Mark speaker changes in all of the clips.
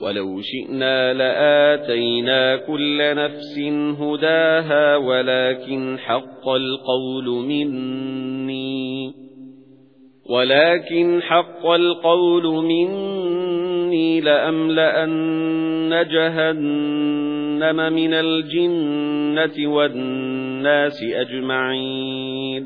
Speaker 1: وَلَوْ شِئْنَا لَآتَيْنَا كُلَّ نَفْسٍ هُدَاهَا وَلَكِنْ حَقَّ الْقَوْلُ مِنِّي وَلَكِنْ حَقَّ الْقَوْلُ مِنِّي لَأَمْلَأَنَّ جَهَنَّمَ مِنَ الْجِنَّةِ وَالنَّاسِ أَجْمَعِينَ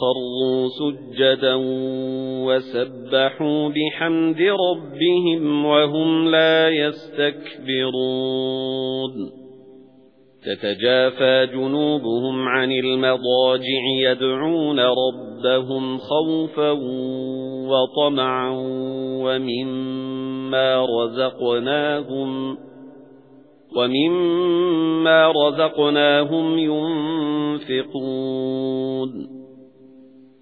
Speaker 1: خَرُّوا سُجَّدًا وَسَبَّحُوا بِحَمْدِ رَبِّهِمْ وَهُمْ لَا يَسْتَكْبِرُونَ. تَتَجَافَى جُنُوبُهُمْ عَنِ الْمَضَاجِعِ يَدْعُونَ رَبَّهُمْ خَوْفًا وَطَمَعًا وَمِمَّا رَزَقْنَاهُمْ وَمِمَّا رَزَقْنَاهُمْ يُنْفِقُونَ.